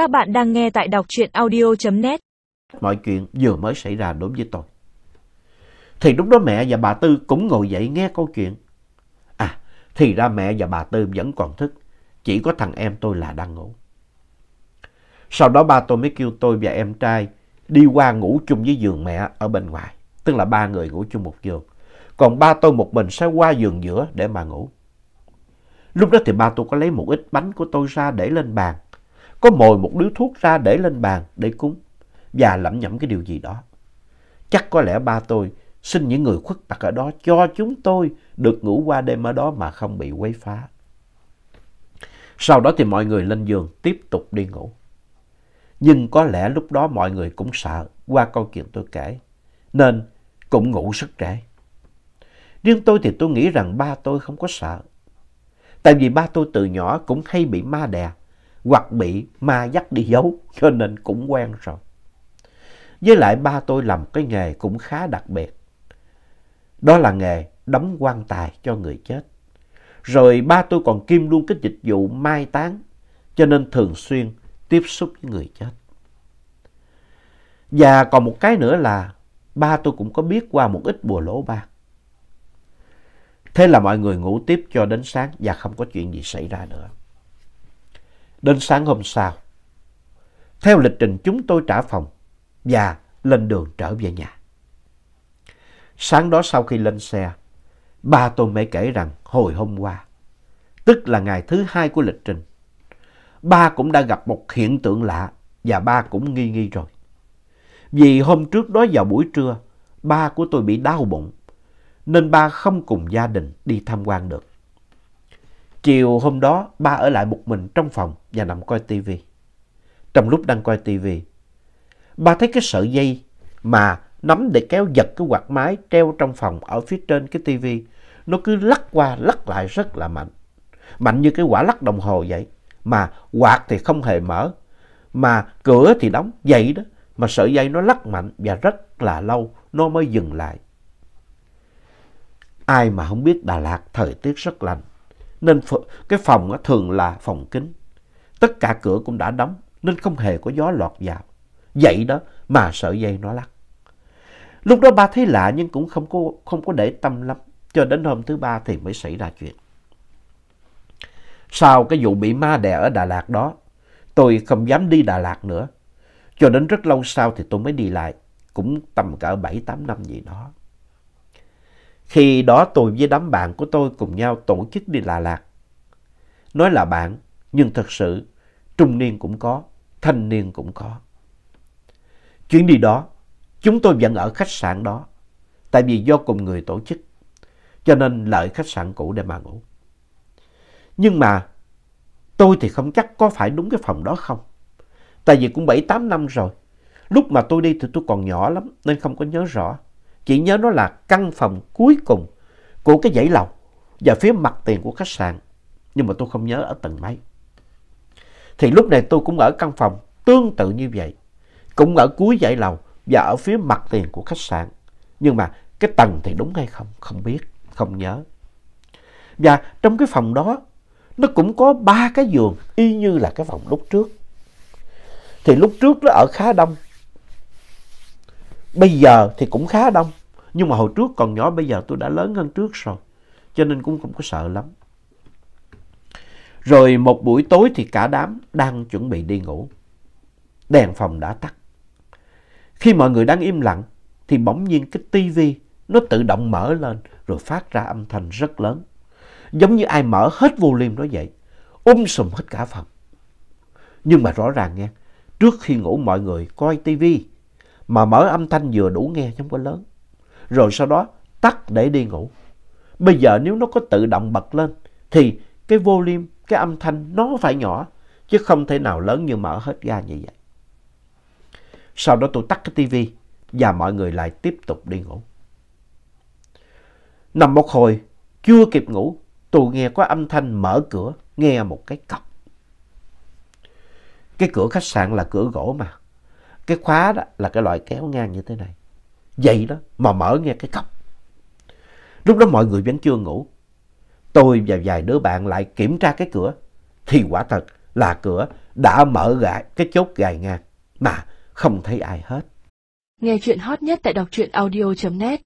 Các bạn đang nghe tại đọc truyện audio.net. Mọi chuyện vừa mới xảy ra đối với tôi. Thì lúc đó mẹ và bà Tư cũng ngồi dậy nghe câu chuyện. À, thì ra mẹ và bà Tư vẫn còn thức. Chỉ có thằng em tôi là đang ngủ. Sau đó ba tôi mới kêu tôi và em trai đi qua ngủ chung với giường mẹ ở bên ngoài. Tức là ba người ngủ chung một giường. Còn ba tôi một mình sẽ qua giường giữa để mà ngủ. Lúc đó thì ba tôi có lấy một ít bánh của tôi ra để lên bàn. Có mồi một điếu thuốc ra để lên bàn để cúng. Và lẩm nhẩm cái điều gì đó. Chắc có lẽ ba tôi xin những người khuất tặc ở đó cho chúng tôi được ngủ qua đêm ở đó mà không bị quấy phá. Sau đó thì mọi người lên giường tiếp tục đi ngủ. Nhưng có lẽ lúc đó mọi người cũng sợ qua câu chuyện tôi kể. Nên cũng ngủ rất trễ. Riêng tôi thì tôi nghĩ rằng ba tôi không có sợ. Tại vì ba tôi từ nhỏ cũng hay bị ma đè hoặc bị ma dắt đi giấu, cho nên cũng quen rồi. Với lại ba tôi làm cái nghề cũng khá đặc biệt. Đó là nghề đóng quan tài cho người chết. Rồi ba tôi còn kiêm luôn cái dịch vụ mai táng, cho nên thường xuyên tiếp xúc với người chết. Và còn một cái nữa là ba tôi cũng có biết qua một ít bùa lỗ ba. Thế là mọi người ngủ tiếp cho đến sáng và không có chuyện gì xảy ra nữa. Đến sáng hôm sau, theo lịch trình chúng tôi trả phòng và lên đường trở về nhà. Sáng đó sau khi lên xe, ba tôi mới kể rằng hồi hôm qua, tức là ngày thứ hai của lịch trình, ba cũng đã gặp một hiện tượng lạ và ba cũng nghi nghi rồi. Vì hôm trước đó vào buổi trưa, ba của tôi bị đau bụng, nên ba không cùng gia đình đi tham quan được. Chiều hôm đó, ba ở lại một mình trong phòng và nằm coi tivi. Trong lúc đang coi tivi, ba thấy cái sợi dây mà nắm để kéo giật cái quạt máy treo trong phòng ở phía trên cái tivi. Nó cứ lắc qua lắc lại rất là mạnh. Mạnh như cái quả lắc đồng hồ vậy. Mà quạt thì không hề mở. Mà cửa thì đóng vậy đó. Mà sợi dây nó lắc mạnh và rất là lâu nó mới dừng lại. Ai mà không biết Đà Lạt thời tiết rất lạnh. Nên cái phòng thường là phòng kính. Tất cả cửa cũng đã đóng nên không hề có gió lọt vào. Vậy đó mà sợi dây nó lắc. Lúc đó ba thấy lạ nhưng cũng không có, không có để tâm lắm. Cho đến hôm thứ ba thì mới xảy ra chuyện. Sau cái vụ bị ma đè ở Đà Lạt đó, tôi không dám đi Đà Lạt nữa. Cho đến rất lâu sau thì tôi mới đi lại, cũng tầm cỡ 7-8 năm gì đó. Khi đó tôi với đám bạn của tôi cùng nhau tổ chức đi Đà Lạt. Nói là bạn, nhưng thật sự trung niên cũng có, thanh niên cũng có. Chuyến đi đó, chúng tôi vẫn ở khách sạn đó, tại vì do cùng người tổ chức, cho nên lợi khách sạn cũ để mà ngủ. Nhưng mà tôi thì không chắc có phải đúng cái phòng đó không. Tại vì cũng 7-8 năm rồi. Lúc mà tôi đi thì tôi còn nhỏ lắm nên không có nhớ rõ chị nhớ nó là căn phòng cuối cùng của cái dãy lầu và phía mặt tiền của khách sạn. Nhưng mà tôi không nhớ ở tầng mấy. Thì lúc này tôi cũng ở căn phòng tương tự như vậy. Cũng ở cuối dãy lầu và ở phía mặt tiền của khách sạn. Nhưng mà cái tầng thì đúng hay không? Không biết, không nhớ. Và trong cái phòng đó nó cũng có ba cái giường y như là cái phòng lúc trước. Thì lúc trước nó ở khá đông. Bây giờ thì cũng khá đông. Nhưng mà hồi trước còn nhỏ bây giờ tôi đã lớn hơn trước rồi. Cho nên cũng không có sợ lắm. Rồi một buổi tối thì cả đám đang chuẩn bị đi ngủ. Đèn phòng đã tắt. Khi mọi người đang im lặng thì bỗng nhiên cái tivi nó tự động mở lên rồi phát ra âm thanh rất lớn. Giống như ai mở hết volume đó vậy. Um sùm hết cả phòng. Nhưng mà rõ ràng nghe, trước khi ngủ mọi người coi tivi mà mở âm thanh vừa đủ nghe không có lớn. Rồi sau đó tắt để đi ngủ. Bây giờ nếu nó có tự động bật lên thì cái volume, cái âm thanh nó phải nhỏ chứ không thể nào lớn như mở hết ga như vậy. Sau đó tôi tắt cái tivi và mọi người lại tiếp tục đi ngủ. Nằm một hồi, chưa kịp ngủ, tôi nghe có âm thanh mở cửa, nghe một cái cọc. Cái cửa khách sạn là cửa gỗ mà. Cái khóa đó là cái loại kéo ngang như thế này. Vậy đó, mà mở nghe cái cọc. Lúc đó mọi người vẫn chưa ngủ. Tôi và vài đứa bạn lại kiểm tra cái cửa. Thì quả thật là cửa đã mở gãi cái chốt gài ngang, mà không thấy ai hết. Nghe chuyện hot nhất tại đọc truyện audio.net